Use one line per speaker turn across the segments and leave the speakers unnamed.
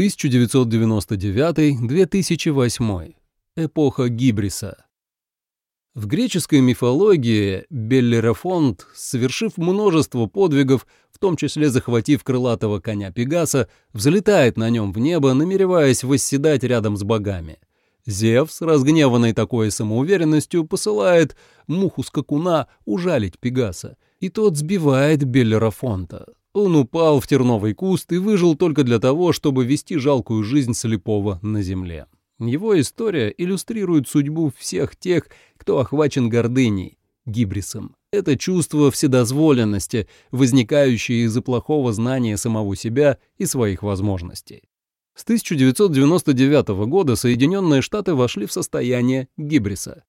1999-2008. Эпоха Гибриса. В греческой мифологии Беллерафонт, совершив множество подвигов, в том числе захватив крылатого коня Пегаса, взлетает на нем в небо, намереваясь восседать рядом с богами. Зевс, разгневанный такой самоуверенностью, посылает муху-скакуна ужалить Пегаса, и тот сбивает Беллерафонта. Он упал в терновый куст и выжил только для того, чтобы вести жалкую жизнь слепого на земле. Его история иллюстрирует судьбу всех тех, кто охвачен гордыней, гибрисом. Это чувство вседозволенности, возникающее из-за плохого знания самого себя и своих возможностей. С 1999 года Соединенные Штаты вошли в состояние гибриса.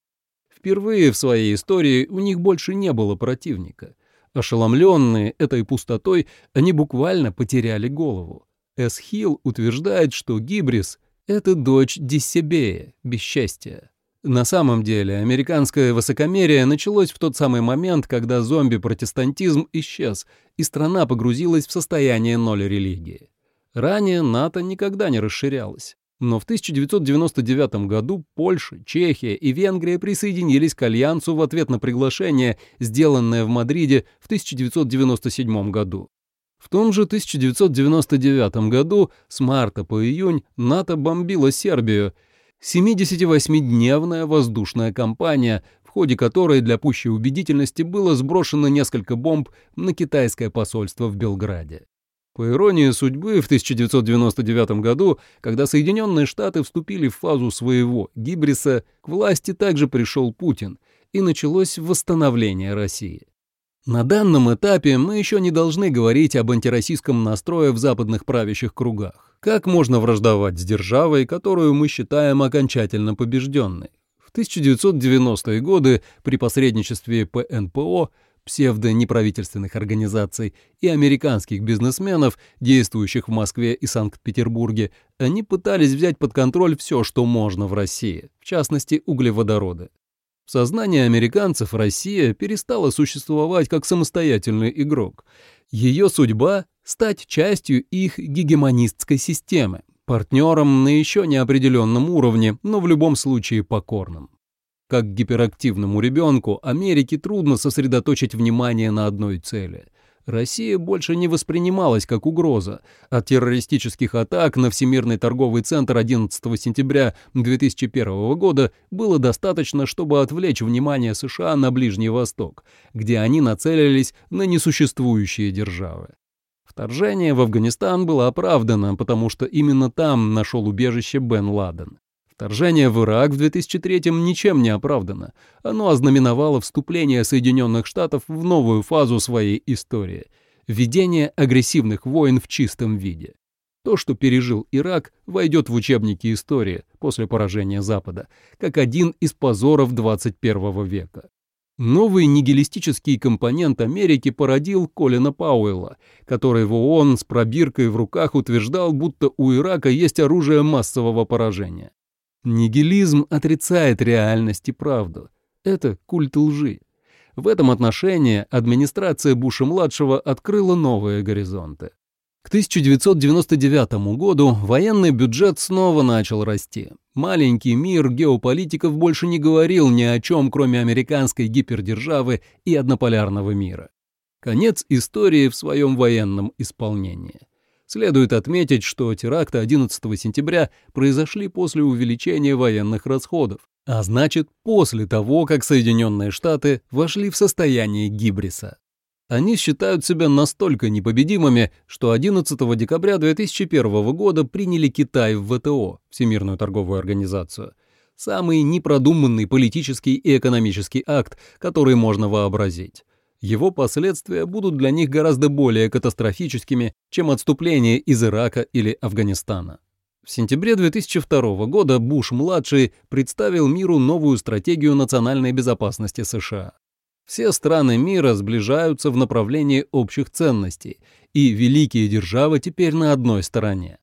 Впервые в своей истории у них больше не было противника. Ошеломленные этой пустотой, они буквально потеряли голову. Эсхил утверждает, что гибрис — это дочь Диссебея, бесчестия. На самом деле, американское высокомерие началось в тот самый момент, когда зомби-протестантизм исчез, и страна погрузилась в состояние ноль религии. Ранее НАТО никогда не расширялось. Но в 1999 году Польша, Чехия и Венгрия присоединились к Альянсу в ответ на приглашение, сделанное в Мадриде в 1997 году. В том же 1999 году с марта по июнь НАТО бомбило Сербию – 78-дневная воздушная кампания, в ходе которой для пущей убедительности было сброшено несколько бомб на китайское посольство в Белграде. По иронии судьбы, в 1999 году, когда Соединенные Штаты вступили в фазу своего гибриса, к власти также пришел Путин, и началось восстановление России. На данном этапе мы еще не должны говорить об антироссийском настрое в западных правящих кругах. Как можно враждовать с державой, которую мы считаем окончательно побежденной? В 1990-е годы при посредничестве ПНПО, псевдо-неправительственных организаций и американских бизнесменов, действующих в Москве и Санкт-Петербурге, они пытались взять под контроль все, что можно в России, в частности углеводороды. В сознании американцев Россия перестала существовать как самостоятельный игрок. Ее судьба стать частью их гегемонистской системы, партнером на еще неопределенном уровне, но в любом случае покорным. Как гиперактивному ребенку Америке трудно сосредоточить внимание на одной цели. Россия больше не воспринималась как угроза. От террористических атак на Всемирный торговый центр 11 сентября 2001 года было достаточно, чтобы отвлечь внимание США на Ближний Восток, где они нацелились на несуществующие державы. Вторжение в Афганистан было оправдано, потому что именно там нашел убежище Бен Ладен. Вторжение в Ирак в 2003-м ничем не оправдано. Оно ознаменовало вступление Соединенных Штатов в новую фазу своей истории – введение агрессивных войн в чистом виде. То, что пережил Ирак, войдет в учебники истории после поражения Запада, как один из позоров 21 века. Новый нигилистический компонент Америки породил Колина Пауэлла, который в ООН с пробиркой в руках утверждал, будто у Ирака есть оружие массового поражения. Нигилизм отрицает реальность и правду. Это культ лжи. В этом отношении администрация Буша-младшего открыла новые горизонты. К 1999 году военный бюджет снова начал расти. Маленький мир геополитиков больше не говорил ни о чем, кроме американской гипердержавы и однополярного мира. Конец истории в своем военном исполнении. Следует отметить, что теракты 11 сентября произошли после увеличения военных расходов, а значит, после того, как Соединенные Штаты вошли в состояние гибриса. Они считают себя настолько непобедимыми, что 11 декабря 2001 года приняли Китай в ВТО, Всемирную торговую организацию. Самый непродуманный политический и экономический акт, который можно вообразить. Его последствия будут для них гораздо более катастрофическими, чем отступление из Ирака или Афганистана. В сентябре 2002 года Буш-младший представил миру новую стратегию национальной безопасности США. Все страны мира сближаются в направлении общих ценностей, и великие державы теперь на одной стороне.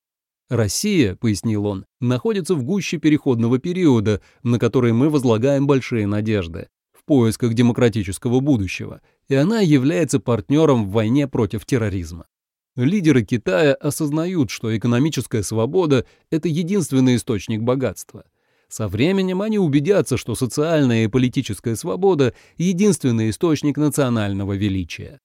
Россия, пояснил он, находится в гуще переходного периода, на который мы возлагаем большие надежды, поисках демократического будущего, и она является партнером в войне против терроризма. Лидеры Китая осознают, что экономическая свобода – это единственный источник богатства. Со временем они убедятся, что социальная и политическая свобода – единственный источник национального величия.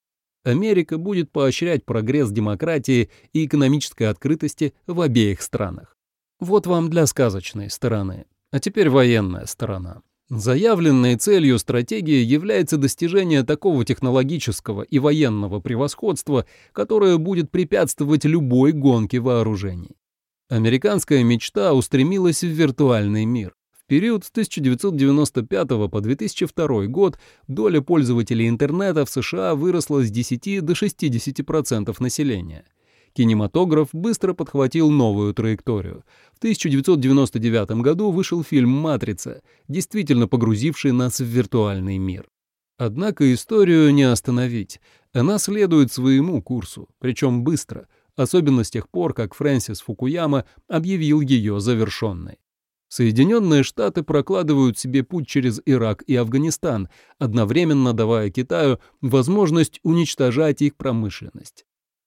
Америка будет поощрять прогресс демократии и экономической открытости в обеих странах. Вот вам для сказочной стороны. А теперь военная сторона. Заявленной целью стратегии является достижение такого технологического и военного превосходства, которое будет препятствовать любой гонке вооружений. Американская мечта устремилась в виртуальный мир. В период с 1995 по 2002 год доля пользователей интернета в США выросла с 10 до 60% населения. Кинематограф быстро подхватил новую траекторию. В 1999 году вышел фильм «Матрица», действительно погрузивший нас в виртуальный мир. Однако историю не остановить. Она следует своему курсу, причем быстро, особенно с тех пор, как Фрэнсис Фукуяма объявил ее завершенной. Соединенные Штаты прокладывают себе путь через Ирак и Афганистан, одновременно давая Китаю возможность уничтожать их промышленность.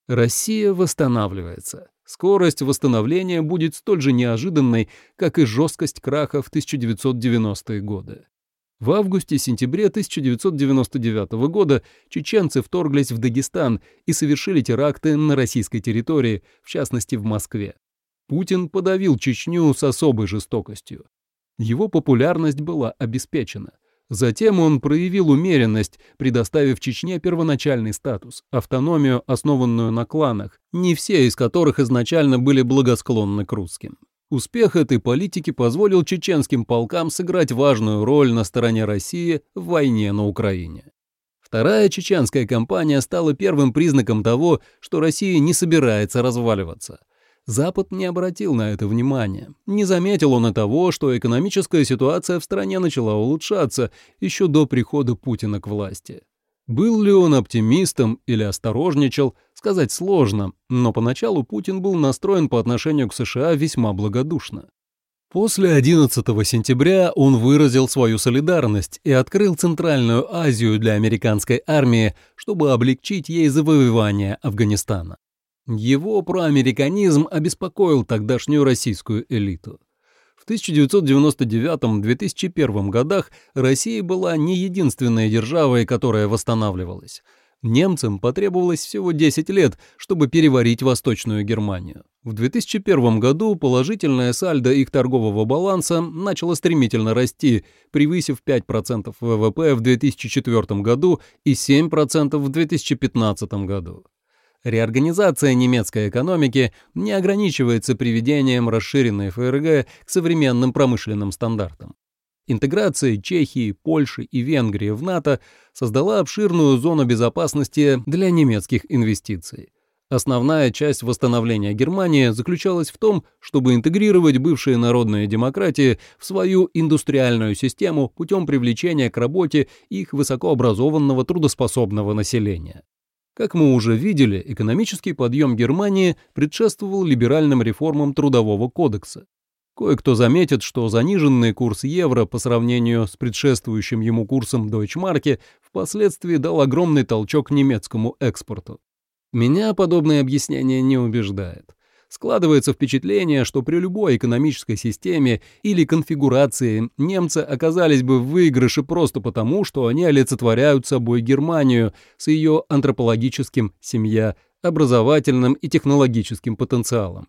Россия восстанавливается. Скорость восстановления будет столь же неожиданной, как и жесткость краха в 1990-е годы. В августе-сентябре 1999 года чеченцы вторглись в Дагестан и совершили теракты на российской территории, в частности в Москве. Путин подавил Чечню с особой жестокостью. Его популярность была обеспечена – Затем он проявил умеренность, предоставив Чечне первоначальный статус, автономию, основанную на кланах, не все из которых изначально были благосклонны к русским. Успех этой политики позволил чеченским полкам сыграть важную роль на стороне России в войне на Украине. Вторая чеченская кампания стала первым признаком того, что Россия не собирается разваливаться – Запад не обратил на это внимания. Не заметил он и того, что экономическая ситуация в стране начала улучшаться еще до прихода Путина к власти. Был ли он оптимистом или осторожничал, сказать сложно, но поначалу Путин был настроен по отношению к США весьма благодушно. После 11 сентября он выразил свою солидарность и открыл Центральную Азию для американской армии, чтобы облегчить ей завоевание Афганистана. Его проамериканизм обеспокоил тогдашнюю российскую элиту. В 1999-2001 годах Россия была не единственной державой, которая восстанавливалась. Немцам потребовалось всего 10 лет, чтобы переварить Восточную Германию. В 2001 году положительное сальдо их торгового баланса начало стремительно расти, превысив 5% ВВП в 2004 году и 7% в 2015 году. Реорганизация немецкой экономики не ограничивается приведением расширенной ФРГ к современным промышленным стандартам. Интеграция Чехии, Польши и Венгрии в НАТО создала обширную зону безопасности для немецких инвестиций. Основная часть восстановления Германии заключалась в том, чтобы интегрировать бывшие народные демократии в свою индустриальную систему путем привлечения к работе их высокообразованного трудоспособного населения. Как мы уже видели, экономический подъем Германии предшествовал либеральным реформам Трудового кодекса. Кое-кто заметит, что заниженный курс евро по сравнению с предшествующим ему курсом Дойчмарки впоследствии дал огромный толчок немецкому экспорту. Меня подобное объяснение не убеждает. Складывается впечатление, что при любой экономической системе или конфигурации немцы оказались бы в выигрыше просто потому, что они олицетворяют собой Германию с ее антропологическим «семья», образовательным и технологическим потенциалом.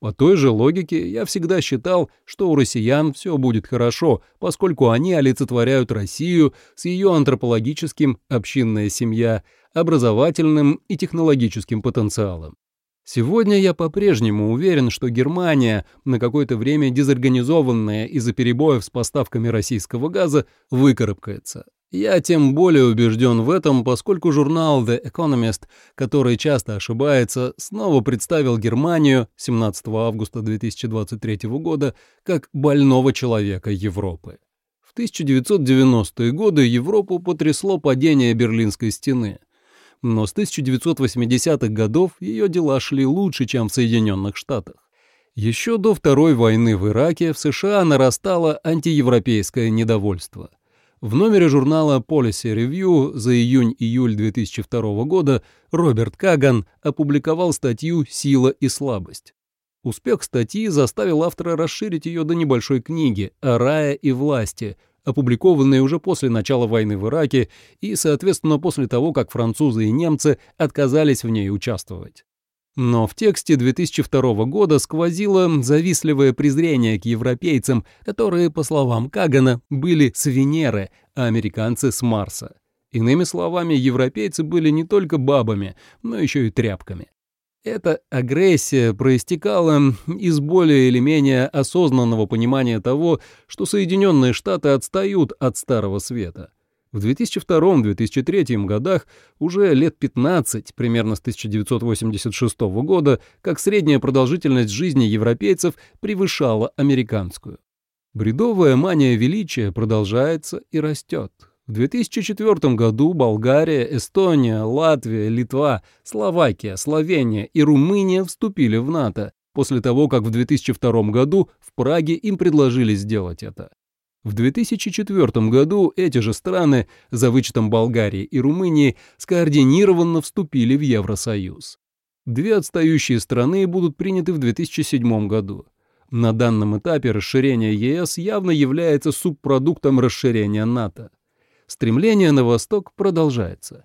По той же логике я всегда считал, что у россиян все будет хорошо, поскольку они олицетворяют Россию с ее антропологическим «общинная семья», образовательным и технологическим потенциалом. Сегодня я по-прежнему уверен, что Германия, на какое-то время дезорганизованная из-за перебоев с поставками российского газа, выкарабкается. Я тем более убежден в этом, поскольку журнал The Economist, который часто ошибается, снова представил Германию 17 августа 2023 года как больного человека Европы. В 1990-е годы Европу потрясло падение Берлинской стены – но с 1980-х годов ее дела шли лучше, чем в Соединенных Штатах. Еще до Второй войны в Ираке в США нарастало антиевропейское недовольство. В номере журнала Policy Review за июнь-июль 2002 года Роберт Каган опубликовал статью «Сила и слабость». Успех статьи заставил автора расширить ее до небольшой книги о рае и власти, опубликованной уже после начала войны в Ираке и, соответственно, после того, как французы и немцы отказались в ней участвовать. Но в тексте 2002 года сквозило завистливое презрение к европейцам, которые, по словам Кагана, были с Венеры, а американцы с Марса. Иными словами, европейцы были не только бабами, но еще и тряпками. Эта агрессия проистекала из более или менее осознанного понимания того, что Соединенные Штаты отстают от Старого Света. В 2002-2003 годах уже лет 15, примерно с 1986 года, как средняя продолжительность жизни европейцев превышала американскую. Бредовая мания величия продолжается и растет. В 2004 году Болгария, Эстония, Латвия, Литва, Словакия, Словения и Румыния вступили в НАТО, после того, как в 2002 году в Праге им предложили сделать это. В 2004 году эти же страны, за вычетом Болгарии и Румынии, скоординированно вступили в Евросоюз. Две отстающие страны будут приняты в 2007 году. На данном этапе расширение ЕС явно является субпродуктом расширения НАТО. Стремление на восток продолжается.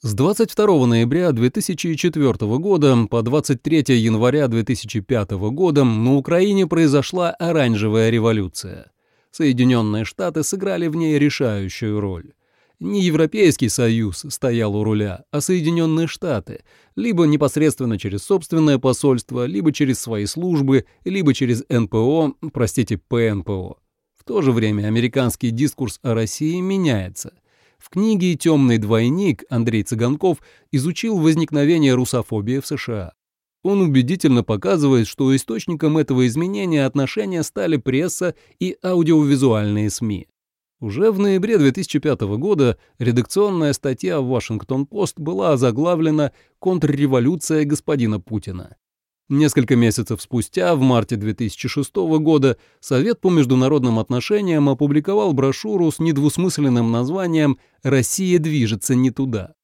С 22 ноября 2004 года по 23 января 2005 года на Украине произошла оранжевая революция – Соединенные Штаты сыграли в ней решающую роль. Не Европейский Союз стоял у руля, а Соединенные Штаты, либо непосредственно через собственное посольство, либо через свои службы, либо через НПО, простите, ПНПО. То же время американский дискурс о России меняется. В книге «Темный двойник» Андрей Цыганков изучил возникновение русофобии в США. Он убедительно показывает, что источником этого изменения отношения стали пресса и аудиовизуальные СМИ. Уже в ноябре 2005 года редакционная статья в «Вашингтон-Пост» была озаглавлена «Контрреволюция господина Путина». Несколько месяцев спустя, в марте 2006 года, Совет по международным отношениям опубликовал брошюру с недвусмысленным названием «Россия движется не туда».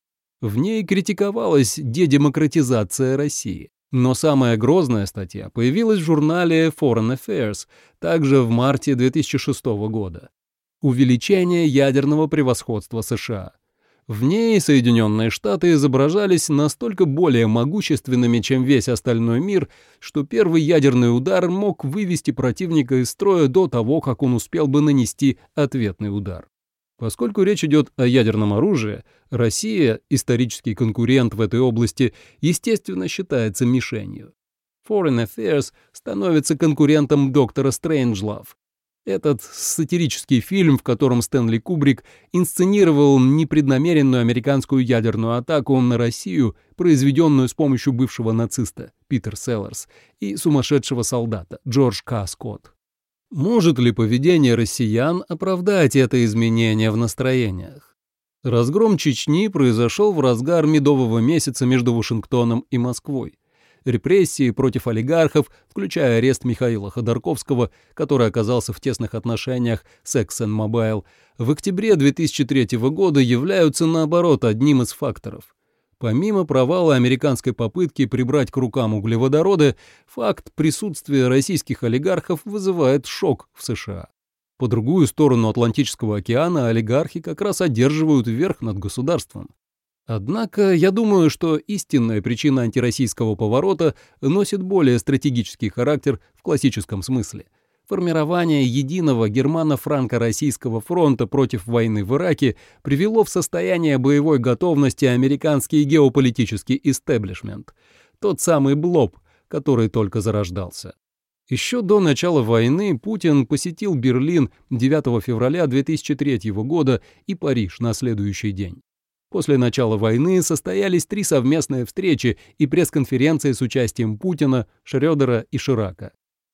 В ней критиковалась дедемократизация России. Но самая грозная статья появилась в журнале Foreign Affairs, также в марте 2006 года. Увеличение ядерного превосходства США. В ней Соединенные Штаты изображались настолько более могущественными, чем весь остальной мир, что первый ядерный удар мог вывести противника из строя до того, как он успел бы нанести ответный удар. Поскольку речь идет о ядерном оружии, Россия, исторический конкурент в этой области, естественно считается мишенью. Foreign Affairs становится конкурентом доктора Стрэнджлав. Этот сатирический фильм, в котором Стэнли Кубрик инсценировал непреднамеренную американскую ядерную атаку на Россию, произведенную с помощью бывшего нациста Питер Селлерс и сумасшедшего солдата Джордж К. Скотт. Может ли поведение россиян оправдать это изменение в настроениях? Разгром Чечни произошел в разгар медового месяца между Вашингтоном и Москвой. Репрессии против олигархов, включая арест Михаила Ходорковского, который оказался в тесных отношениях с ExxonMobil, в октябре 2003 года являются, наоборот, одним из факторов. Помимо провала американской попытки прибрать к рукам углеводороды, факт присутствия российских олигархов вызывает шок в США. По другую сторону Атлантического океана олигархи как раз одерживают верх над государством. Однако я думаю, что истинная причина антироссийского поворота носит более стратегический характер в классическом смысле – Формирование единого германо-франко-российского фронта против войны в Ираке привело в состояние боевой готовности американский геополитический истеблишмент, тот самый БЛОБ, который только зарождался. Еще до начала войны Путин посетил Берлин 9 февраля 2003 года и Париж на следующий день. После начала войны состоялись три совместные встречи и пресс-конференции с участием Путина, Шрёдера и Ширака.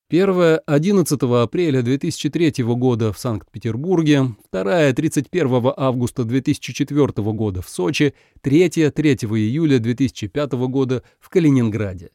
Первая – 11 апреля 2003 года в Санкт-Петербурге, вторая – 31 августа 2004 года в Сочи, третья – 3 июля 2005 года в Калининграде.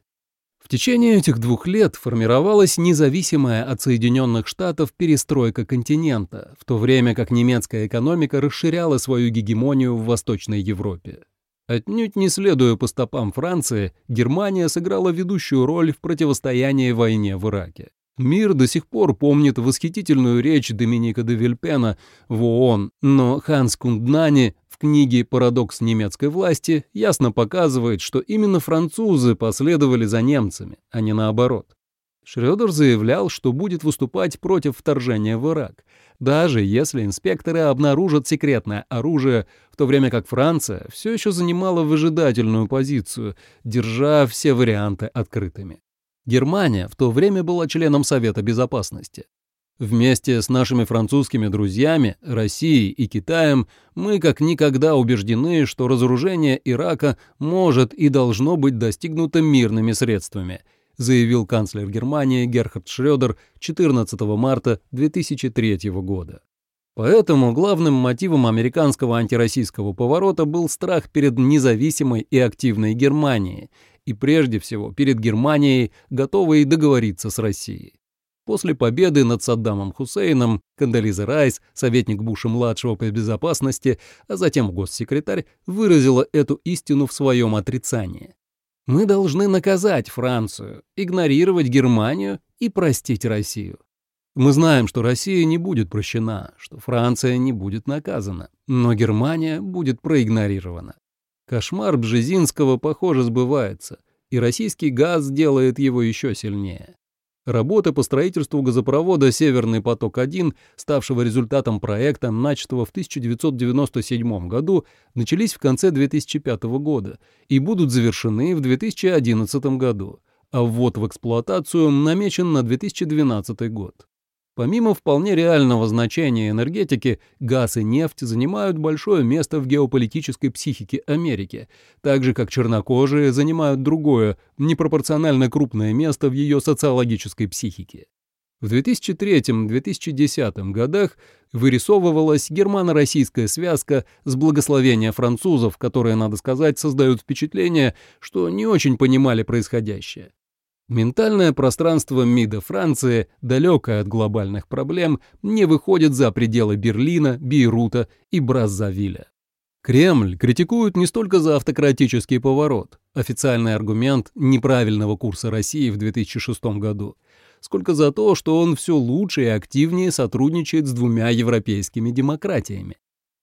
В течение этих двух лет формировалась независимая от Соединенных Штатов перестройка континента, в то время как немецкая экономика расширяла свою гегемонию в Восточной Европе. Отнюдь не следуя по стопам Франции, Германия сыграла ведущую роль в противостоянии войне в Ираке. Мир до сих пор помнит восхитительную речь Доминика де Вильпена в ООН, но Ханс Кунднани в книге «Парадокс немецкой власти» ясно показывает, что именно французы последовали за немцами, а не наоборот. Шрёдер заявлял, что будет выступать против вторжения в Ирак, даже если инспекторы обнаружат секретное оружие, в то время как Франция все еще занимала выжидательную позицию, держа все варианты открытыми. Германия в то время была членом Совета Безопасности. Вместе с нашими французскими друзьями, Россией и Китаем, мы как никогда убеждены, что разоружение Ирака может и должно быть достигнуто мирными средствами, заявил канцлер Германии Герхард Шрёдер 14 марта 2003 года. Поэтому главным мотивом американского антироссийского поворота был страх перед независимой и активной Германией и прежде всего перед Германией, готовой договориться с Россией. После победы над Саддамом Хусейном Кандализа Райс, советник Буша-младшего по безопасности, а затем госсекретарь, выразила эту истину в своем отрицании. Мы должны наказать Францию, игнорировать Германию и простить Россию. Мы знаем, что Россия не будет прощена, что Франция не будет наказана, но Германия будет проигнорирована. Кошмар Бжезинского, похоже, сбывается, и российский газ делает его еще сильнее. Работы по строительству газопровода «Северный поток-1», ставшего результатом проекта, начатого в 1997 году, начались в конце 2005 года и будут завершены в 2011 году, а ввод в эксплуатацию намечен на 2012 год. Помимо вполне реального значения энергетики, газ и нефть занимают большое место в геополитической психике Америки, так же как чернокожие занимают другое, непропорционально крупное место в ее социологической психике. В 2003-2010 годах вырисовывалась германо-российская связка с благословения французов, которые, надо сказать, создают впечатление, что не очень понимали происходящее. Ментальное пространство МИДа Франции, далекое от глобальных проблем, не выходит за пределы Берлина, Бейрута и Браззавиля. Кремль критикуют не столько за автократический поворот, официальный аргумент неправильного курса России в 2006 году, сколько за то, что он все лучше и активнее сотрудничает с двумя европейскими демократиями.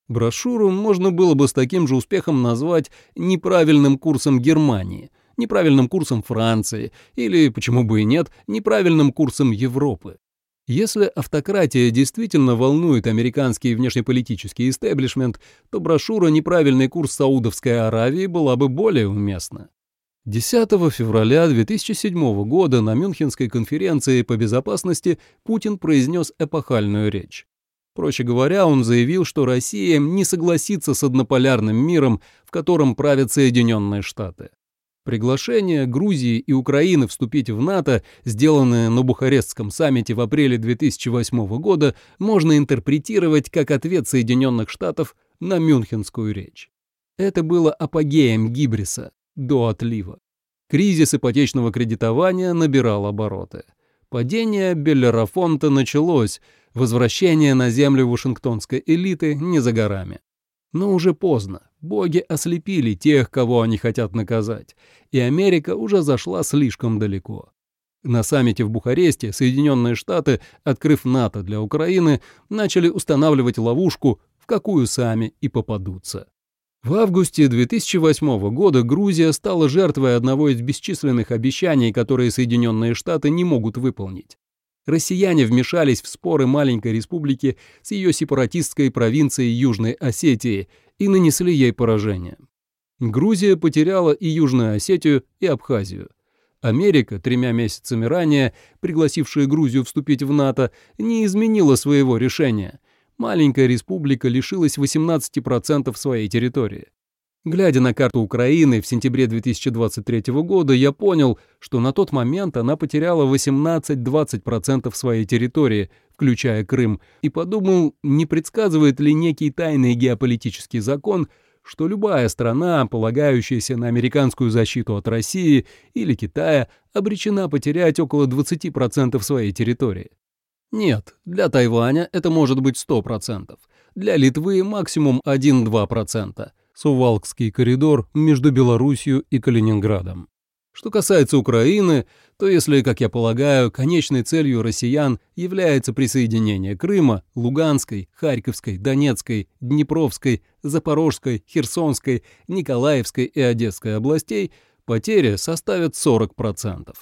Брошюру можно было бы с таким же успехом назвать неправильным курсом Германии – неправильным курсом Франции или, почему бы и нет, неправильным курсом Европы. Если автократия действительно волнует американский внешнеполитический истеблишмент, то брошюра «Неправильный курс Саудовской Аравии» была бы более уместна. 10 февраля 2007 года на Мюнхенской конференции по безопасности Путин произнес эпохальную речь. Проще говоря, он заявил, что Россия не согласится с однополярным миром, в котором правят Соединенные Штаты. Приглашение Грузии и Украины вступить в НАТО, сделанное на Бухарестском саммите в апреле 2008 года, можно интерпретировать как ответ Соединенных Штатов на Мюнхенскую речь. Это было апогеем гибриса до отлива. Кризис ипотечного кредитования набирал обороты. Падение Беллерафонта началось, возвращение на землю вашингтонской элиты не за горами. Но уже поздно. Боги ослепили тех, кого они хотят наказать, и Америка уже зашла слишком далеко. На саммите в Бухаресте Соединенные Штаты, открыв НАТО для Украины, начали устанавливать ловушку, в какую сами и попадутся. В августе 2008 года Грузия стала жертвой одного из бесчисленных обещаний, которые Соединенные Штаты не могут выполнить. Россияне вмешались в споры маленькой республики с ее сепаратистской провинцией Южной Осетии и нанесли ей поражение. Грузия потеряла и Южную Осетию, и Абхазию. Америка, тремя месяцами ранее, пригласившая Грузию вступить в НАТО, не изменила своего решения. Маленькая республика лишилась 18% своей территории. Глядя на карту Украины в сентябре 2023 года, я понял, что на тот момент она потеряла 18-20% своей территории, включая Крым, и подумал, не предсказывает ли некий тайный геополитический закон, что любая страна, полагающаяся на американскую защиту от России или Китая, обречена потерять около 20% своей территории. Нет, для Тайваня это может быть 100%, для Литвы максимум 1-2%. Сувалкский коридор между Белоруссией и Калининградом. Что касается Украины, то если, как я полагаю, конечной целью россиян является присоединение Крыма, Луганской, Харьковской, Донецкой, Днепровской, Запорожской, Херсонской, Николаевской и Одесской областей, потери составят 40%.